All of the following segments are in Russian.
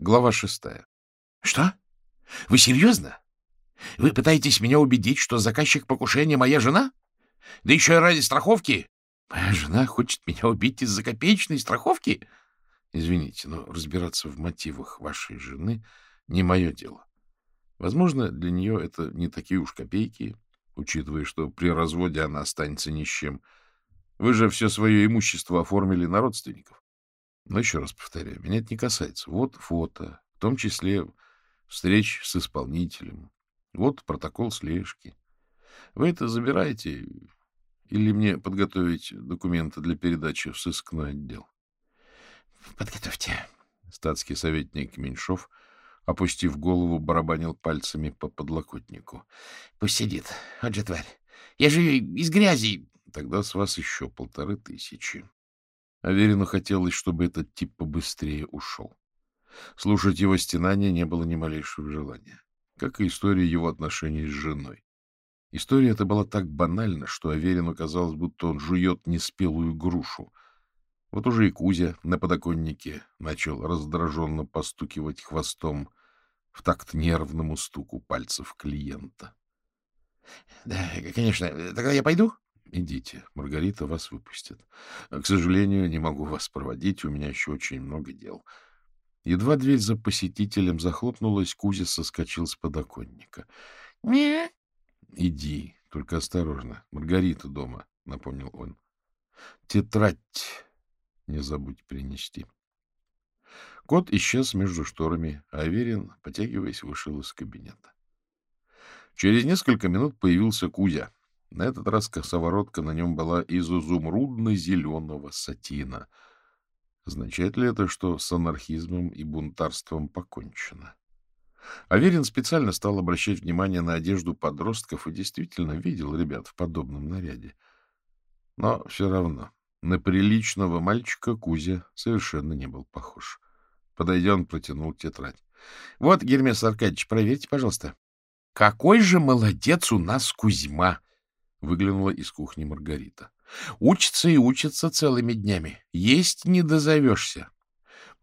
Глава шестая. — Что? Вы серьезно? Вы пытаетесь меня убедить, что заказчик покушения моя жена? Да еще и ради страховки? Моя жена хочет меня убить из-за копеечной страховки? Извините, но разбираться в мотивах вашей жены не мое дело. Возможно, для нее это не такие уж копейки, учитывая, что при разводе она останется ни с чем. Вы же все свое имущество оформили на родственников. Но еще раз повторяю, меня это не касается. Вот фото, в том числе встреч с исполнителем. Вот протокол слежки. Вы это забираете или мне подготовить документы для передачи в сыскной отдел? — Подготовьте. Статский советник Меньшов, опустив голову, барабанил пальцами по подлокотнику. — Пусть сидит. Вот же тварь. Я же из грязи. Тогда с вас еще полторы тысячи. Аверину хотелось, чтобы этот тип побыстрее ушел. Слушать его стенания не было ни малейшего желания, как и история его отношений с женой. История эта была так банальна, что Аверину казалось, будто он жует неспелую грушу. Вот уже и Кузя на подоконнике начал раздраженно постукивать хвостом в такт нервному стуку пальцев клиента. — Да, конечно. Тогда я пойду? — Идите. Маргарита вас выпустит. К сожалению, не могу вас проводить. У меня еще очень много дел. Едва дверь за посетителем захлопнулась, Кузя соскочил с подоконника. — Нет. — Иди, только осторожно. Маргарита дома, — напомнил он. — Тетрадь не забудь принести. Кот исчез между шторами, а Аверин, потягиваясь, вышел из кабинета. Через несколько минут появился Кузя. На этот раз косоворотка на нем была из изумрудно-зеленого сатина. Означает ли это, что с анархизмом и бунтарством покончено? Аверин специально стал обращать внимание на одежду подростков и действительно видел ребят в подобном наряде. Но все равно на приличного мальчика Кузя совершенно не был похож. Подойдя, он протянул тетрадь. — Вот, Гермес Аркадьевич, проверьте, пожалуйста. — Какой же молодец у нас Кузьма! — выглянула из кухни Маргарита. — Учится и учится целыми днями. Есть не дозовешься.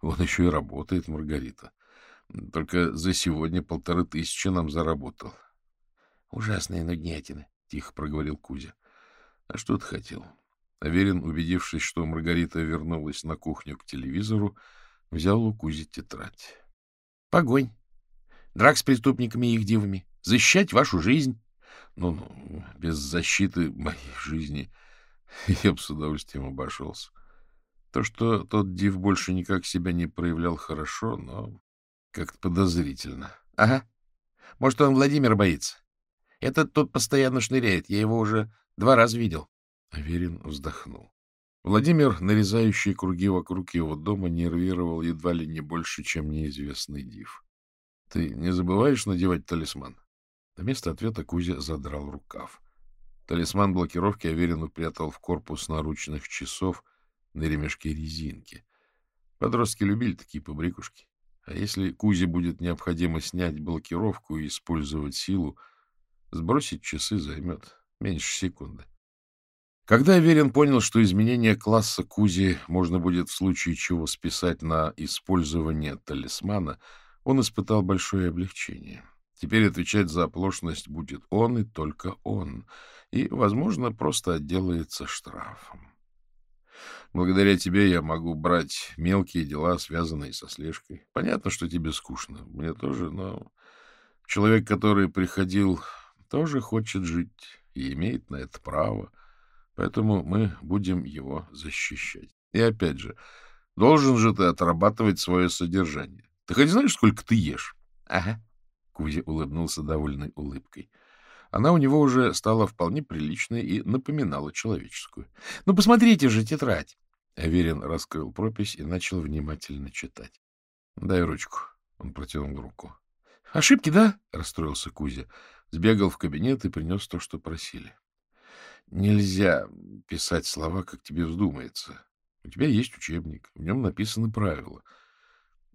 Он еще и работает, Маргарита. Только за сегодня полторы тысячи нам заработал. — Ужасные нуднятины, — тихо проговорил Кузя. — А что ты хотел? Аверин, убедившись, что Маргарита вернулась на кухню к телевизору, взял у Кузи тетрадь. — Погонь. Драк с преступниками и их дивами. Защищать вашу жизнь. Ну, без защиты моей жизни я бы с удовольствием обошелся. То, что тот див больше никак себя не проявлял хорошо, но как-то подозрительно. — Ага. Может, он Владимир боится. Этот тут постоянно шныряет. Я его уже два раза видел. Аверин вздохнул. Владимир, нарезающий круги вокруг его дома, нервировал едва ли не больше, чем неизвестный див. — Ты не забываешь надевать талисман? Вместо ответа Кузя задрал рукав. Талисман блокировки Аверин упрятал в корпус наручных часов на ремешке резинки. Подростки любили такие побрякушки. А если Кузе будет необходимо снять блокировку и использовать силу, сбросить часы займет меньше секунды. Когда Аверин понял, что изменение класса Кузи можно будет в случае чего списать на использование талисмана, он испытал большое облегчение. Теперь отвечать за оплошность будет он и только он, и, возможно, просто отделается штрафом. Благодаря тебе я могу брать мелкие дела, связанные со слежкой. Понятно, что тебе скучно. Мне тоже, но человек, который приходил, тоже хочет жить и имеет на это право. Поэтому мы будем его защищать. И опять же, должен же ты отрабатывать свое содержание. Ты хоть знаешь, сколько ты ешь? — Ага. Кузя улыбнулся довольной улыбкой. Она у него уже стала вполне приличной и напоминала человеческую. — Ну, посмотрите же тетрадь. Аверин раскрыл пропись и начал внимательно читать. — Дай ручку. Он протянул руку. — Ошибки, да? — расстроился Кузя. Сбегал в кабинет и принес то, что просили. Нельзя писать слова, как тебе вздумается. У тебя есть учебник, в нем написаны правила.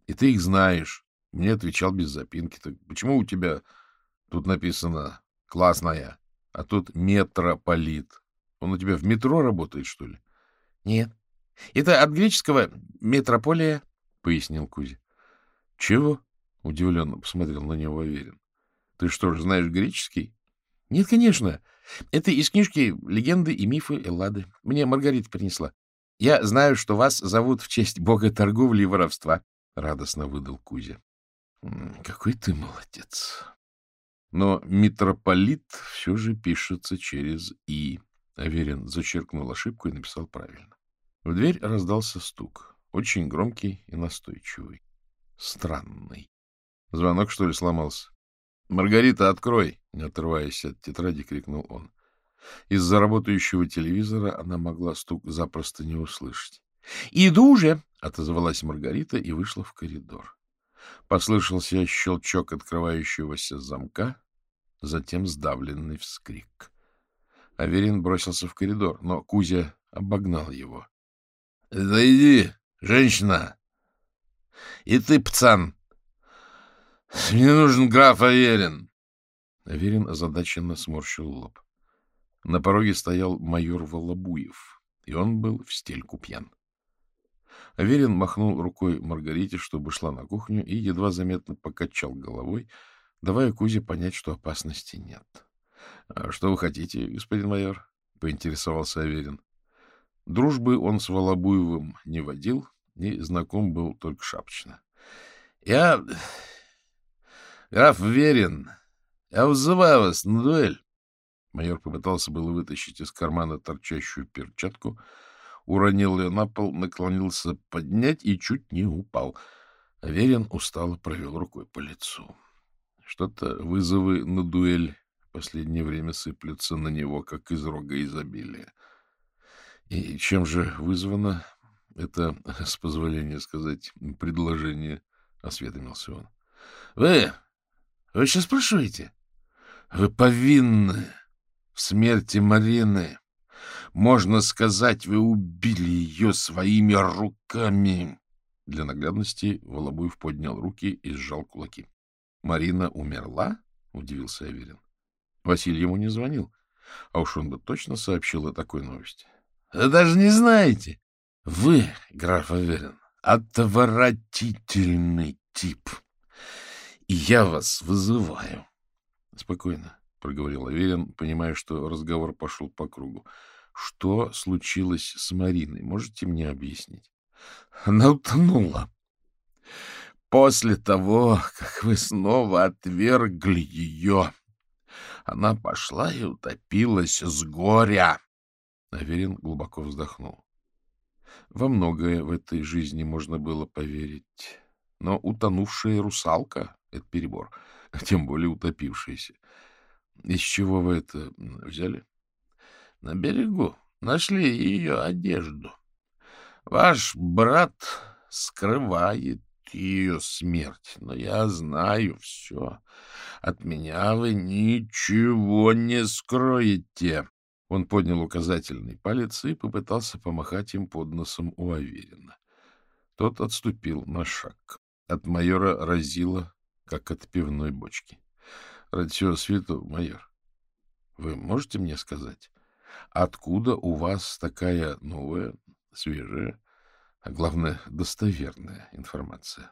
И ты их знаешь. Мне отвечал без запинки. Так почему у тебя тут написано «классная», а тут «метрополит»? Он у тебя в метро работает, что ли? — Нет. Это от греческого «метрополия», — пояснил Кузя. —— Чего? — удивленно посмотрел на него Аверин. — Ты что ж, знаешь греческий? — Нет, конечно. Это из книжки «Легенды и мифы Эллады». Мне Маргарита принесла. Я знаю, что вас зовут в честь бога торговли и воровства, — радостно выдал Кузя. — Какой ты молодец. Но митрополит все же пишется через «и». Аверин зачеркнул ошибку и написал правильно. В дверь раздался стук, очень громкий и настойчивый. Странный. Звонок, что ли, сломался? — Маргарита, открой! — не отрываясь от тетради, крикнул он. Из-за работающего телевизора она могла стук запросто не услышать. — Иду уже! — отозвалась Маргарита и вышла в коридор. Послышался щелчок открывающегося замка, затем сдавленный вскрик. Аверин бросился в коридор, но Кузя обогнал его. — Зайди, женщина! И ты, пацан! Мне нужен граф Аверин! Аверин озадаченно сморщил лоб. На пороге стоял майор Волобуев, и он был в стельку пьян. Аверин махнул рукой Маргарите, чтобы шла на кухню, и едва заметно покачал головой, давая Кузе понять, что опасности нет. — А что вы хотите, господин майор? — поинтересовался Аверин. Дружбы он с Волобуевым не водил, и знаком был только шапочно. — Я... граф Верин, я вызываю вас на дуэль. Майор попытался было вытащить из кармана торчащую перчатку, уронил ее на пол, наклонился поднять и чуть не упал. Аверин устало провел рукой по лицу. Что-то вызовы на дуэль в последнее время сыплются на него, как из рога изобилия. И чем же вызвано это, с позволения сказать, предложение? — осведомился он. — Вы... вы сейчас спрашиваете? Вы повинны в смерти Марины. Можно сказать, вы убили ее своими руками. Для наглядности Волобуев поднял руки и сжал кулаки. — Марина умерла? — удивился Аверин. Василий ему не звонил, а уж он бы точно сообщил о такой новости. — Даже не знаете. Вы, граф Аверин, отвратительный тип. И я вас вызываю. — Спокойно, — проговорил Аверин, понимая, что разговор пошел по кругу. — Что случилось с Мариной? Можете мне объяснить? — Она утонула. После того, как вы снова отвергли ее, она пошла и утопилась с горя. Аверин глубоко вздохнул. Во многое в этой жизни можно было поверить. Но утонувшая русалка — это перебор, тем более утопившаяся. Из чего вы это взяли? На берегу нашли ее одежду. Ваш брат скрывает ее смерть, но я знаю все. От меня вы ничего не скроете. Он поднял указательный палец и попытался помахать им под носом у Аверина. Тот отступил на шаг. От майора разило, как от пивной бочки. — Ради всего майор, вы можете мне сказать, откуда у вас такая новая, свежая, а главное, достоверная информация?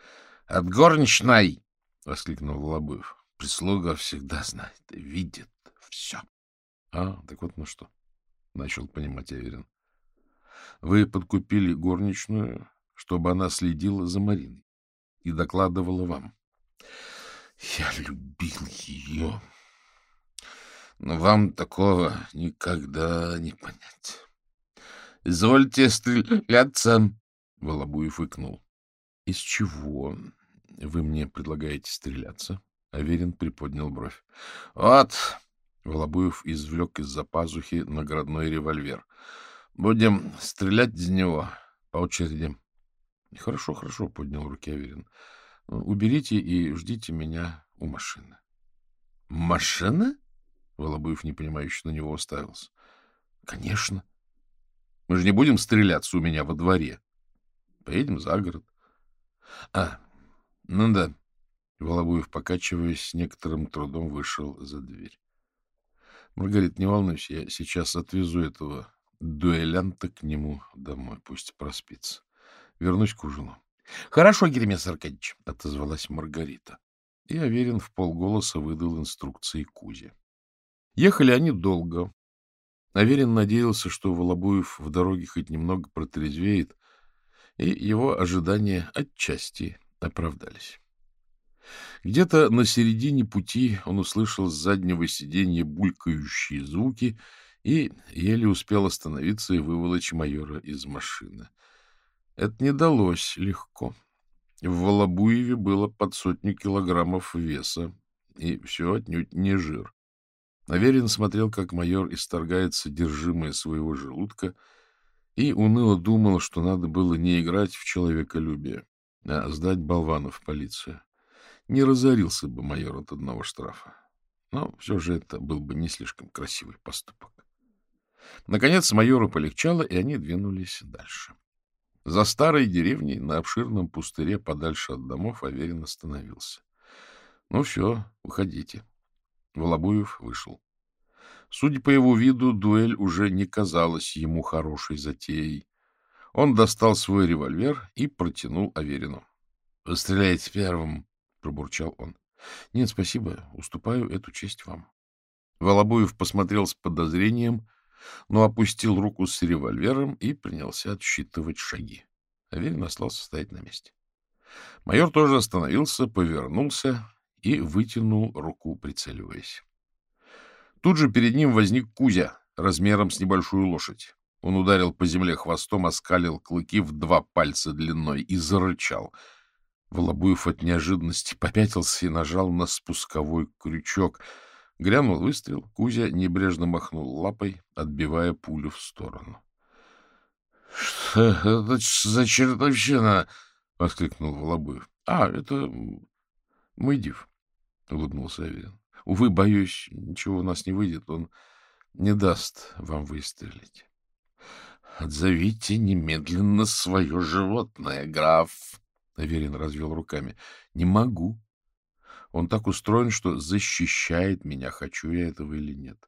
— От горничной! — воскликнул Волобуев. — Прислуга всегда знает видит все. — А, так вот ну что, — начал понимать Аверин. — Вы подкупили горничную, чтобы она следила за Мариной и докладывала вам. — Я любил ее, но вам такого никогда не понять. — Извольте стреляться, — Волобуев икнул. — Из чего вы мне предлагаете стреляться? Аверин приподнял бровь. — Вот, Волобуев извлек из-за пазухи наградной револьвер. — Будем стрелять из него по очереди. — Хорошо, хорошо, — поднял руки Аверин. — Уберите и ждите меня у машины. — Машина? — Волобуев непонимающе на него уставился. — Конечно. Мы же не будем стреляться у меня во дворе. Поедем за город. — А, ну да. Волобуев, покачиваясь, с некоторым трудом вышел за дверь. Маргарит, не волнуйся, я сейчас отвезу этого дуэлянта к нему домой, пусть проспится. Вернусь к ужину. — Хорошо, Гермес Аркадьевич, — отозвалась Маргарита. И Аверин в полголоса выдал инструкции Кузе. Ехали они долго. Аверин надеялся, что Волобуев в дороге хоть немного протрезвеет, и его ожидания отчасти оправдались. Где-то на середине пути он услышал с заднего сиденья булькающие звуки и еле успел остановиться и выволочь майора из машины. Это не далось легко. В Волобуеве было под сотню килограммов веса, и все отнюдь не жир. Аверин смотрел, как майор исторгает содержимое своего желудка, и уныло думал, что надо было не играть в человеколюбие, а сдать болванов в полицию. Не разорился бы майор от одного штрафа. Но все же это был бы не слишком красивый поступок. Наконец майору полегчало, и они двинулись дальше. За старой деревней на обширном пустыре подальше от домов Аверин остановился. — Ну все, уходите. Волобуев вышел. Судя по его виду, дуэль уже не казалась ему хорошей затеей. Он достал свой револьвер и протянул Аверину. — Постреляйте первым, — пробурчал он. — Нет, спасибо, уступаю эту честь вам. Волобуев посмотрел с подозрением — но опустил руку с револьвером и принялся отсчитывать шаги. Аверин остался стоять на месте. Майор тоже остановился, повернулся и вытянул руку, прицеливаясь. Тут же перед ним возник Кузя размером с небольшую лошадь. Он ударил по земле хвостом, оскалил клыки в два пальца длиной и зарычал. Волобуев от неожиданности попятился и нажал на спусковой крючок — Грянул выстрел, Кузя небрежно махнул лапой, отбивая пулю в сторону. — Что это за чертовщина? — воскликнул Волобуев. — А, это мой див, — улыбнулся Аверин. — Увы, боюсь, ничего у нас не выйдет. Он не даст вам выстрелить. — Отзовите немедленно свое животное, граф. Аверин развел руками. — Не могу. Он так устроен, что защищает меня, хочу я этого или нет.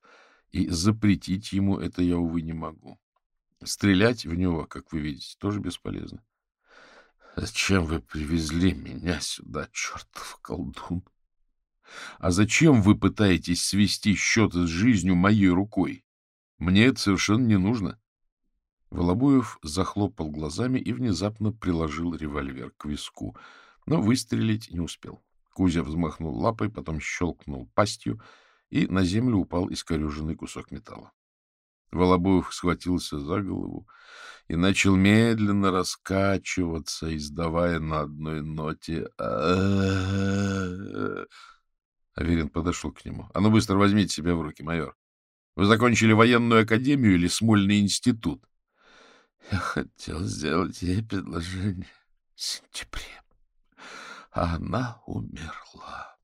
И запретить ему это я, увы, не могу. Стрелять в него, как вы видите, тоже бесполезно. Зачем вы привезли меня сюда, чертов колдун? А зачем вы пытаетесь свести счеты с жизнью моей рукой? Мне это совершенно не нужно. Волобуев захлопал глазами и внезапно приложил револьвер к виску, но выстрелить не успел. Кузя взмахнул лапой, потом щелкнул пастью, и на землю упал искореженный кусок металла. Волобуев схватился за голову и начал медленно раскачиваться, издавая на одной ноте Аверин подошел к нему. — А ну быстро возьмите себя в руки, майор. Вы закончили военную академию или Смольный институт? — Я хотел сделать ей предложение в сентябре а она умерла.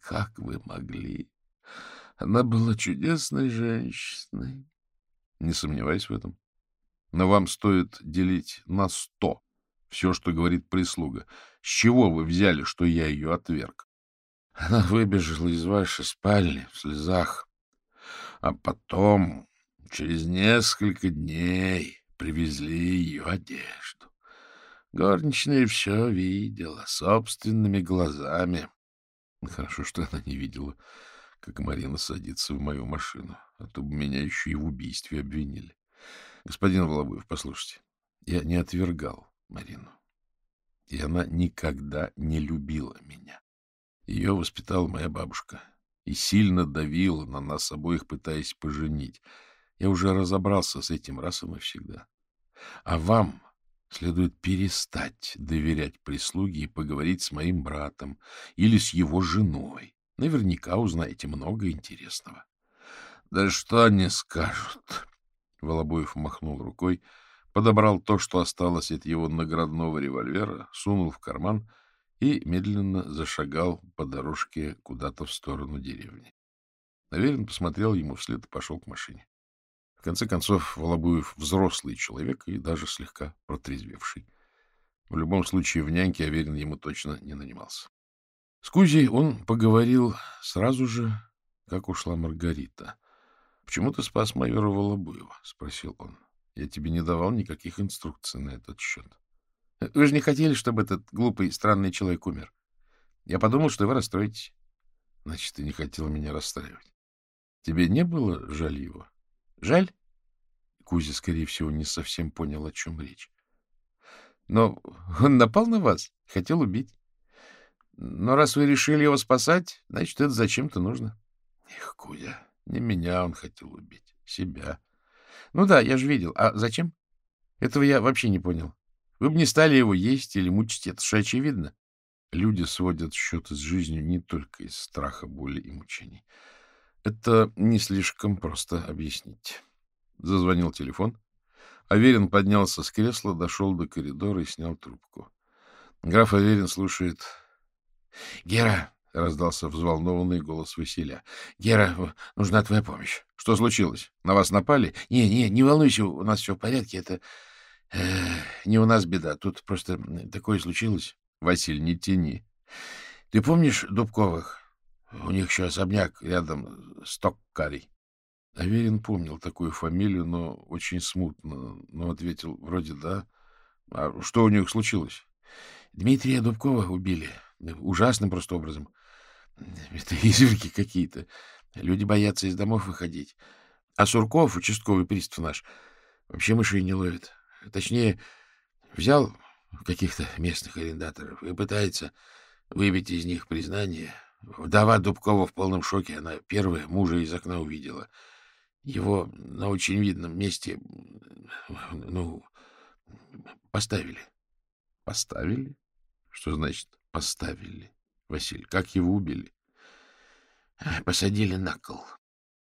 Как вы могли? Она была чудесной женщиной. Не сомневаюсь в этом. Но вам стоит делить на сто все, что говорит прислуга. С чего вы взяли, что я ее отверг? Она выбежала из вашей спальни в слезах, а потом, через несколько дней, привезли ее одежду. Горничная все видела собственными глазами. Хорошо, что она не видела, как Марина садится в мою машину, а то бы меня еще и в убийстве обвинили. Господин Волобуев, послушайте, я не отвергал Марину, и она никогда не любила меня. Ее воспитала моя бабушка и сильно давила на нас обоих, пытаясь поженить. Я уже разобрался с этим раз и навсегда. А вам Следует перестать доверять прислуге и поговорить с моим братом или с его женой. Наверняка узнаете много интересного. — Да что они скажут? Волобоев махнул рукой, подобрал то, что осталось от его наградного револьвера, сунул в карман и медленно зашагал по дорожке куда-то в сторону деревни. Наверин посмотрел ему вслед и пошел к машине конце концов, Волобуев взрослый человек и даже слегка протрезвевший. В любом случае, в няньке Аверин ему точно не нанимался. С Кузей он поговорил сразу же, как ушла Маргарита. — Почему ты спас майора Волобуева? — спросил он. — Я тебе не давал никаких инструкций на этот счет. — Вы же не хотели, чтобы этот глупый, странный человек умер. Я подумал, что вы расстроитесь. Значит, ты не хотел меня расстраивать. Тебе не было жаль его? Жаль? Кузя, скорее всего, не совсем понял, о чем речь. Но он напал на вас, хотел убить. Но раз вы решили его спасать, значит, это зачем-то нужно. Эх, Кузя, не меня он хотел убить, себя. Ну да, я же видел. А зачем? Этого я вообще не понял. Вы бы не стали его есть или мучить, это же очевидно. Люди сводят счеты с жизнью не только из страха, боли и мучений. Это не слишком просто объяснить. Зазвонил телефон. Аверин поднялся с кресла, дошел до коридора и снял трубку. Граф Аверин слушает. — Гера, — раздался взволнованный голос Василия. — Гера, нужна твоя помощь. Что случилось? На вас напали? — Не, не, не волнуйся, у нас все в порядке. Это не у нас беда. Тут просто такое случилось. — Василь, не тяни. — Ты помнишь Дубковых? У них еще особняк рядом с Токкарей. Аверин помнил такую фамилию, но очень смутно. Но ответил, вроде да. А что у них случилось? Дмитрия Дубкова убили. Ужасным просто образом. Это изверги какие-то. Люди боятся из домов выходить. А Сурков, участковый пристав наш, вообще мышей не ловит. Точнее, взял каких-то местных арендаторов и пытается выбить из них признание. Вдова Дубкова в полном шоке. Она первая мужа из окна увидела — его на очень видном месте, ну, поставили. Поставили? Что значит поставили? Василий, как его убили? Посадили на кол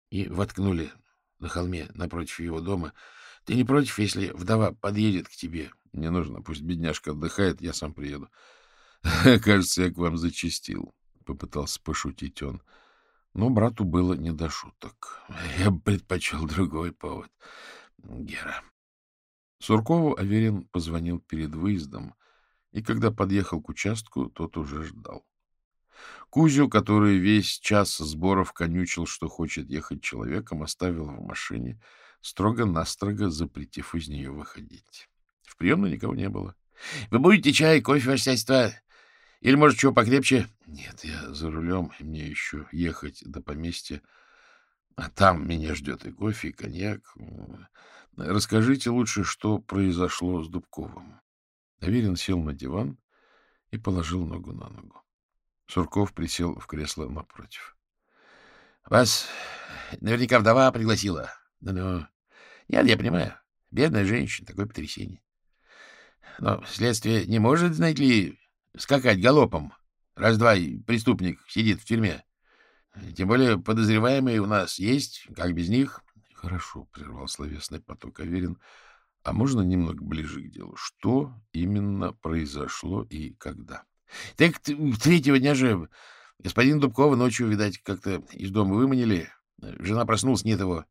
и воткнули на холме напротив его дома. Ты не против, если вдова подъедет к тебе? Не нужно, пусть бедняжка отдыхает, я сам приеду. Кажется, я к вам зачастил, — попытался пошутить он. — но брату было не до шуток. Я бы предпочел другой повод. Гера. Суркову Аверин позвонил перед выездом, и когда подъехал к участку, тот уже ждал. Кузю, который весь час сборов конючил, что хочет ехать человеком, оставил в машине, строго-настрого запретив из нее выходить. В приемной никого не было. — Вы будете чай, кофе, ваше или, может, чего покрепче? Нет, я за рулем, мне еще ехать до поместья. А там меня ждет и кофе, и коньяк. Расскажите лучше, что произошло с Дубковым. Аверин сел на диван и положил ногу на ногу. Сурков присел в кресло напротив. — Вас наверняка вдова пригласила. Ну-ну. Нет, я понимаю. Бедная женщина, такое потрясение. Но следствие не может, знаете ли, скакать галопом. Раз-два преступник сидит в тюрьме. Тем более подозреваемые у нас есть, как без них. — Хорошо, — прервал словесный поток Аверин. — А можно немного ближе к делу? Что именно произошло и когда? — Так третьего дня же господин Дубкова ночью, видать, как-то из дома выманили. Жена проснулась, нет его.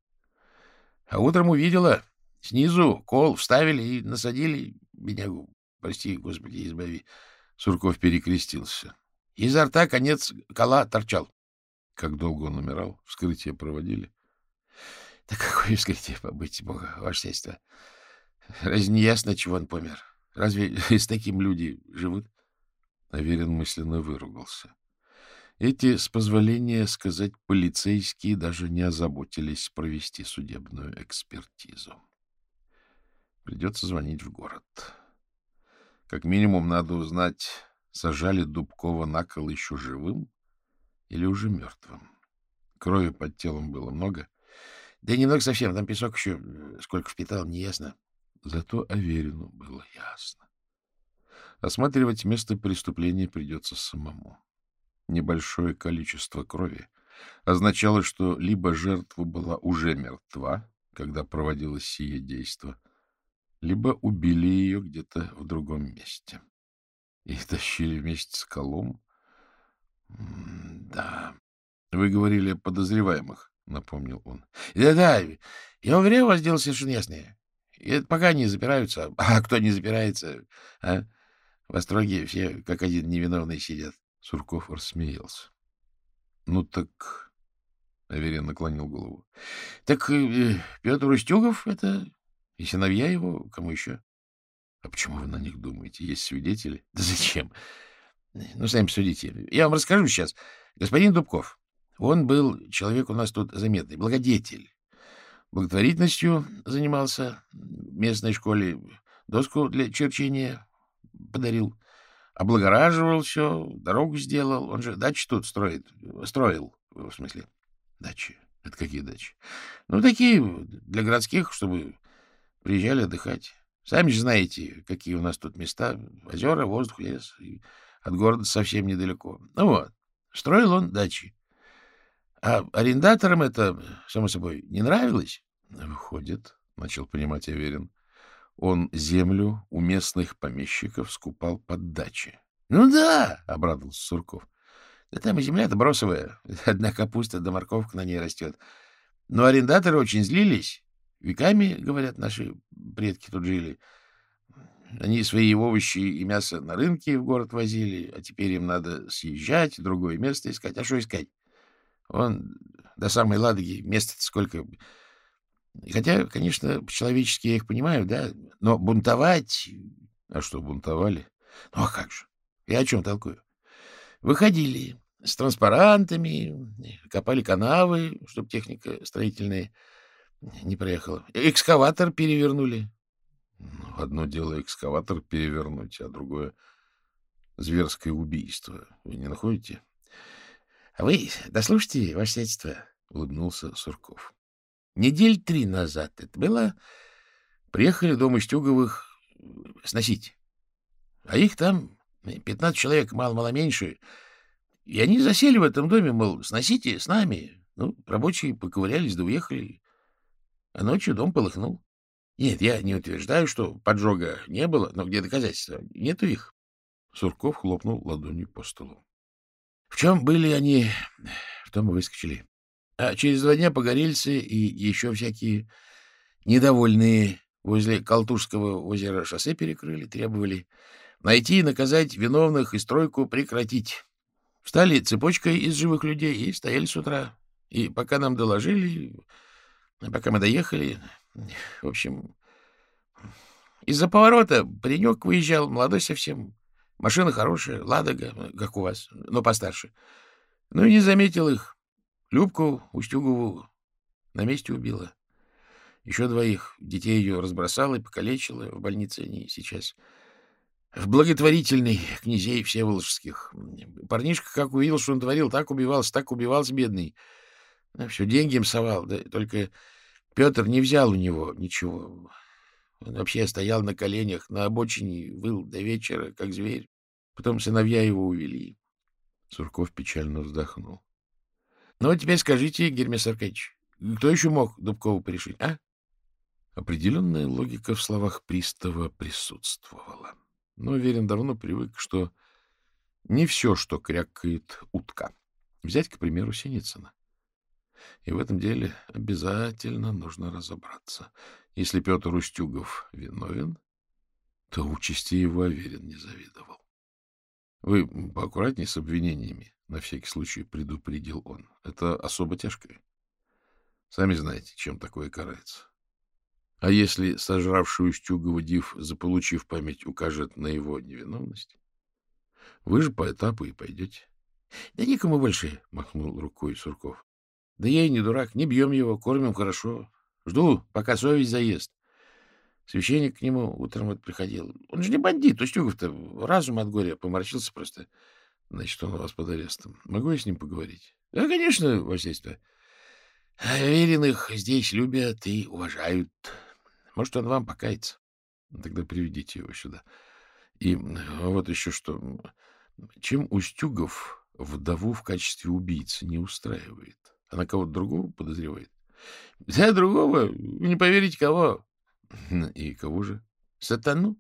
А утром увидела. Снизу кол вставили и насадили беднягу. Прости, Господи, избави. Сурков перекрестился. Изо рта конец кола торчал. Как долго он умирал? Вскрытие проводили? Да какое вскрытие, побыть бога, ваше сельство. Разве не ясно, чего он помер? Разве с таким люди живут? Аверин мысленно выругался. Эти, с позволения сказать, полицейские даже не озаботились провести судебную экспертизу. Придется звонить в город. Как минимум надо узнать, сажали Дубкова на кол еще живым или уже мертвым. Крови под телом было много. Да немного совсем, там песок еще сколько впитал, неясно. Зато Аверину было ясно. Осматривать место преступления придется самому. Небольшое количество крови означало, что либо жертва была уже мертва, когда проводилось сие действо, либо убили ее где-то в другом месте. И тащили вместе с колом. да. Вы говорили о подозреваемых, напомнил он. Да-да, я уверяю, у вас дело совершенно ясное. И это пока не запираются. А кто не запирается, а? В Остроге все как один невиновные сидят. Сурков рассмеялся. — Ну так... — Аверин наклонил голову. — Так э, Петр Устюгов — это и сыновья его, кому еще? — А почему вы на них думаете? Есть свидетели? — Да зачем? Ну, сами судите. Я вам расскажу сейчас. Господин Дубков, он был человек у нас тут заметный, благодетель. Благотворительностью занимался в местной школе, доску для черчения подарил, облагораживал все, дорогу сделал. Он же дачи тут строит, строил, в смысле. Дачи? Это какие дачи? Ну, такие для городских, чтобы приезжали отдыхать. Сами же знаете, какие у нас тут места. Озера, воздух, лес. И от города совсем недалеко. Ну вот, строил он дачи. А арендаторам это, само собой, не нравилось? Выходит, — начал понимать Аверин, — он землю у местных помещиков скупал под дачи. — Ну да, — обрадовался Сурков. — Да там и земля-то бросовая. Одна капуста да морковка на ней растет. Но арендаторы очень злились. Веками, говорят, наши предки тут жили. Они свои овощи и мясо на рынке в город возили, а теперь им надо съезжать, другое место искать. А что искать? Он до самой Ладоги места сколько... Хотя, конечно, по-человечески я их понимаю, да, но бунтовать... А что, бунтовали? Ну, а как же? Я о чем толкую? Выходили с транспарантами, копали канавы, чтобы техника строительная не проехала. Экскаватор перевернули. Ну, одно дело экскаватор перевернуть, а другое — зверское убийство. Вы не находите? — А вы дослушайте, ваше сельство, — улыбнулся Сурков. — Недель три назад это было. Приехали дом Устюговых сносить. А их там пятнадцать человек, мало-мало меньше. И они засели в этом доме, мол, сносите с нами. Ну, рабочие поковырялись да уехали. А ночью дом полыхнул. Нет, я не утверждаю, что поджога не было, но где доказательства? Нету их. Сурков хлопнул ладонью по столу. В чем были они, в том и выскочили. А через два дня погорельцы и еще всякие недовольные возле Калтушского озера шоссе перекрыли, требовали найти и наказать виновных и стройку прекратить. Встали цепочкой из живых людей и стояли с утра. И пока нам доложили, пока мы доехали, в общем, из-за поворота паренек выезжал, молодой совсем. Машина хорошая, Ладога, как у вас, но постарше. Ну и не заметил их. Любку Устюгову на месте убила. Еще двоих детей ее разбросала и покалечила. В больнице они сейчас. В благотворительной князей Всеволожских. Парнишка, как увидел, что он творил, так убивался, так убивался, бедный. Все деньги им совал. Да только Петр не взял у него ничего. Он вообще стоял на коленях на обочине, выл до вечера, как зверь. Потом сыновья его увели. Сурков печально вздохнул. — Ну, теперь скажите, Гермес Аркадьевич, кто еще мог Дубкову порешить, а? Определенная логика в словах пристава присутствовала. Но Верин давно привык, что не все, что крякает утка. Взять, к примеру, Синицына. И в этом деле обязательно нужно разобраться. Если Петр Устюгов виновен, то участи его Аверин не завидовал. Вы поаккуратнее с обвинениями, на всякий случай предупредил он. Это особо тяжкое. Сами знаете, чем такое карается. А если сожравший Устюгова Див, заполучив память, укажет на его невиновность, вы же по этапу и пойдете. — Да никому больше, — махнул рукой Сурков. Да я и не дурак, не бьем его, кормим хорошо. Жду, пока совесть заест. Священник к нему утром вот приходил. Он же не бандит, Устюгов-то разум от горя поморщился просто. Значит, он у вас под арестом. Могу я с ним поговорить? Да, конечно, Васильство. Веренных здесь любят и уважают. Может, он вам покается. Тогда приведите его сюда. И вот еще что. Чем Устюгов вдову в качестве убийцы не устраивает? Она кого-то другого подозревает? — Да, другого. Не поверите, кого. — И кого же? — Сатану.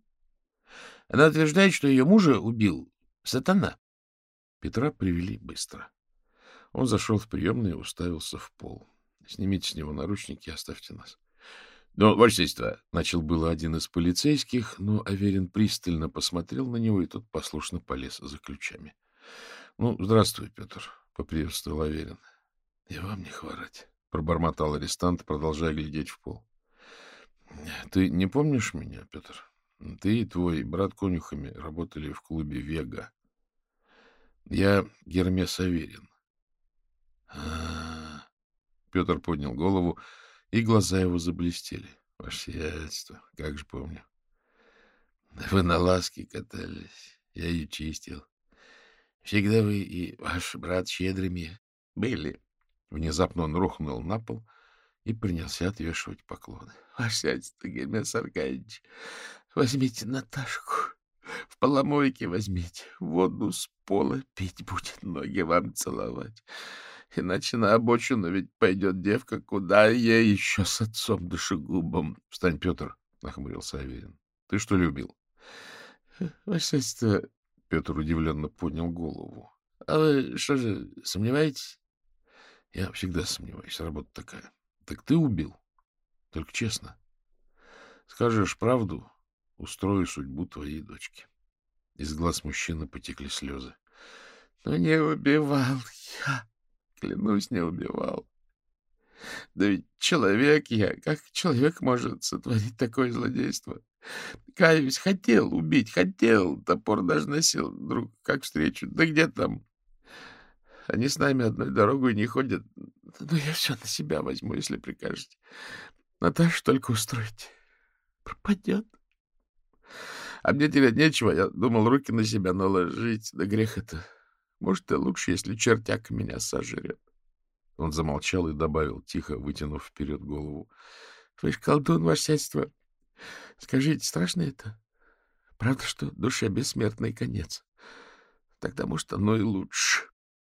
Она утверждает, что ее мужа убил сатана. Петра привели быстро. Он зашел в приемную и уставился в пол. — Снимите с него наручники и оставьте нас. — Ну, ваше начал было один из полицейских, но Аверин пристально посмотрел на него, и тот послушно полез за ключами. — Ну, здравствуй, Петр, — поприветствовал Аверин. — И вам не хворать, — пробормотал арестант, продолжая глядеть в пол. — Ты не помнишь меня, Петр? Ты и твой брат конюхами работали в клубе «Вега». Я Гермес Аверин. А Петр поднял голову, и глаза его заблестели. Ваше сиятельство, как же помню. Вы на ласке катались, я ее чистил. Всегда вы и ваш брат щедрыми были. Внезапно он рухнул на пол и принялся отвешивать поклоны. — Ваше сиятельство, Гермес Аркадьевич, возьмите Наташку, в поломойке возьмите, воду с пола пить будет, ноги вам целовать. Иначе на обочину ведь пойдет девка, куда я еще с отцом душегубом. — Встань, Петр, — нахмурился Аверин. — Ты что любил? — Ваше Петр удивленно поднял голову. — А вы что же, сомневаетесь? — Я всегда сомневаюсь, работа такая. — Так ты убил? Только честно. Скажешь правду, устрою судьбу твоей дочки. Из глаз мужчины потекли слезы. — Но не убивал я. Клянусь, не убивал. Да ведь человек я. Как человек может сотворить такое злодейство? Каюсь, хотел убить, хотел. Топор даже носил, друг, как встречу. Да где там? Они с нами одной дорогой не ходят. Но я все на себя возьму, если прикажете. Наташа только устроить. Пропадет. А мне терять нечего. Я думал руки на себя наложить. Да грех это. Может, и лучше, если чертяк меня сожрет. Он замолчал и добавил, тихо вытянув вперед голову. — Вы ж колдун, ваше сядьство. Скажите, страшно это? Правда, что душе бессмертный конец? Тогда, может, оно и лучше.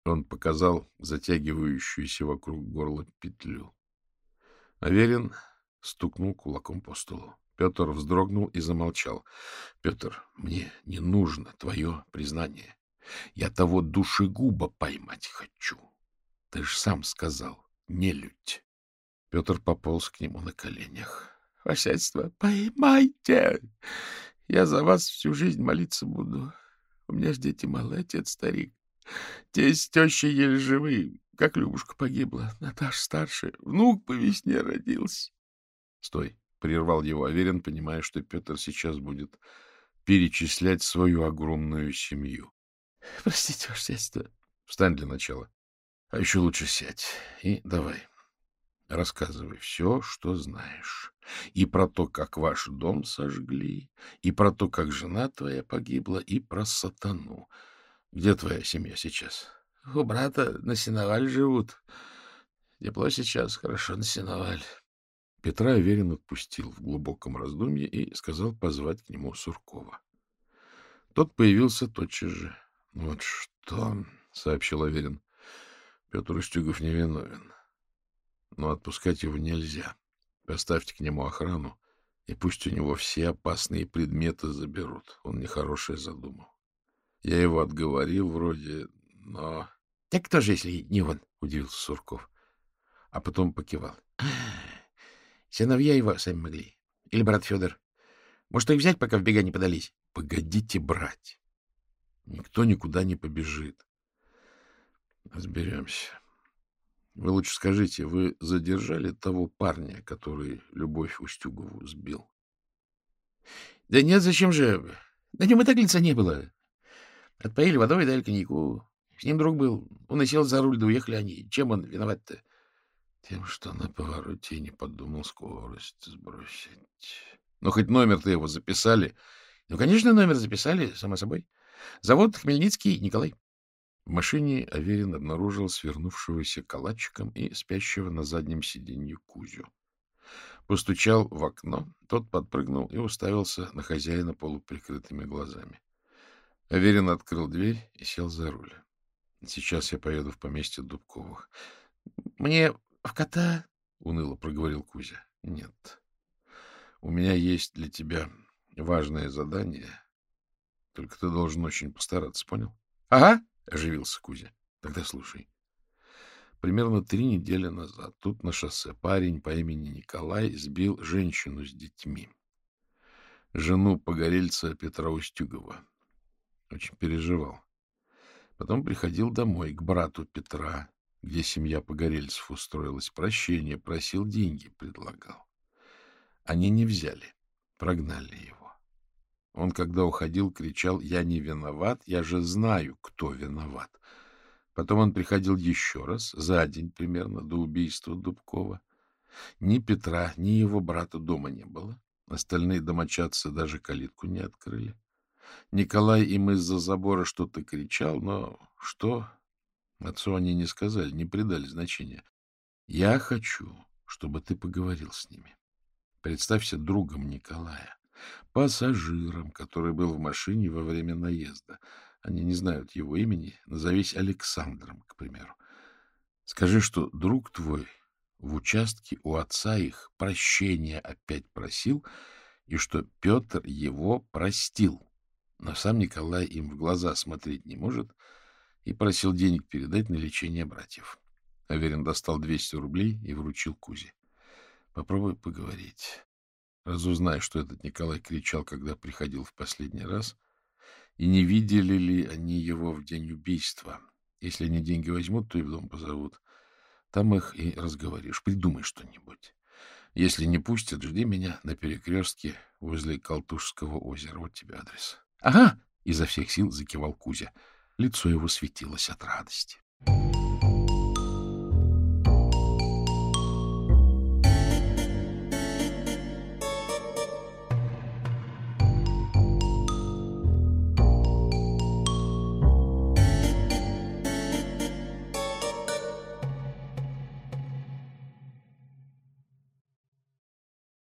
Он показал затягивающуюся вокруг горла петлю. Аверин стукнул кулаком по столу. Петр вздрогнул и замолчал. — Петр, мне не нужно твое признание. Я того душегуба поймать хочу. Ты ж сам сказал, не людь. Петр пополз к нему на коленях. — Васятьство, поймайте! Я за вас всю жизнь молиться буду. У меня ж дети малые, отец старик. Тесть теща еле живы, как Любушка погибла. Наташа старшая, внук по весне родился. — Стой! — прервал его Аверин, понимая, что Петр сейчас будет перечислять свою огромную семью. — Простите, ваше сядьство. — Встань для начала. А еще лучше сядь и давай. Рассказывай все, что знаешь. И про то, как ваш дом сожгли, и про то, как жена твоя погибла, и про сатану. Где твоя семья сейчас? У брата на сеновале живут. Тепло сейчас, хорошо на сеновале. Петра уверенно отпустил в глубоком раздумье и сказал позвать к нему Суркова. Тот появился тотчас же. — Вот что, — сообщил Аверин, — Петр Устюгов невиновен. Но отпускать его нельзя. Поставьте к нему охрану, и пусть у него все опасные предметы заберут. Он нехорошее задумал. Я его отговорил вроде, но... — Так кто же, если не он? — удивился Сурков. А потом покивал. — Сыновья его сами могли. Или брат Федор. Может, их взять, пока в бега не подались? — Погодите брать. Никто никуда не побежит. Разберемся. Вы лучше скажите, вы задержали того парня, который Любовь Устюгову сбил? — Да нет, зачем же? На нем и так лица не было. Отпоили водой, дали коньяку. С ним друг был. Он и сел за руль, да уехали они. Чем он виноват-то? Тем, что на повороте не подумал скорость сбросить. Ну, хоть номер-то его записали. Ну, конечно, номер записали, само собой. Завод Хмельницкий Николай. В машине Аверин обнаружил свернувшегося калачиком и спящего на заднем сиденье Кузю. Постучал в окно, тот подпрыгнул и уставился на хозяина полуприкрытыми глазами. Аверин открыл дверь и сел за руль. — Сейчас я поеду в поместье Дубковых. — Мне в кота? — уныло проговорил Кузя. — Нет. У меня есть для тебя важное задание. Только ты должен очень постараться, понял? — Ага, — оживился Кузя. — Тогда слушай. Примерно три недели назад тут на шоссе парень по имени Николай сбил женщину с детьми. Жену погорельца Петра Устюгова. Очень переживал. Потом приходил домой к брату Петра, где семья погорельцев устроилась, прощение просил, деньги предлагал. Они не взяли, прогнали его. Он, когда уходил, кричал «Я не виноват, я же знаю, кто виноват». Потом он приходил еще раз, за день примерно, до убийства Дубкова. Ни Петра, ни его брата дома не было. Остальные домочадцы даже калитку не открыли. Николай им из-за забора что-то кричал, но что? Отцу они не сказали, не придали значения. Я хочу, чтобы ты поговорил с ними. Представься другом Николая, пассажиром, который был в машине во время наезда. Они не знают его имени. Назовись Александром, к примеру. Скажи, что друг твой в участке у отца их прощения опять просил, и что Петр его простил. Но сам Николай им в глаза смотреть не может и просил денег передать на лечение братьев. Аверин достал 200 рублей и вручил Кузе. Попробуй поговорить. Разузнай, что этот Николай кричал, когда приходил в последний раз, и не видели ли они его в день убийства. Если они деньги возьмут, то и в дом позовут. Там их и разговоришь. Придумай что-нибудь. Если не пустят, жди меня на перекрестке возле Колтушского озера. Вот тебе адрес. — Ага! — изо всех сил закивал Кузя. Лицо его светилось от радости.